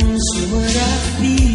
friends, would I be?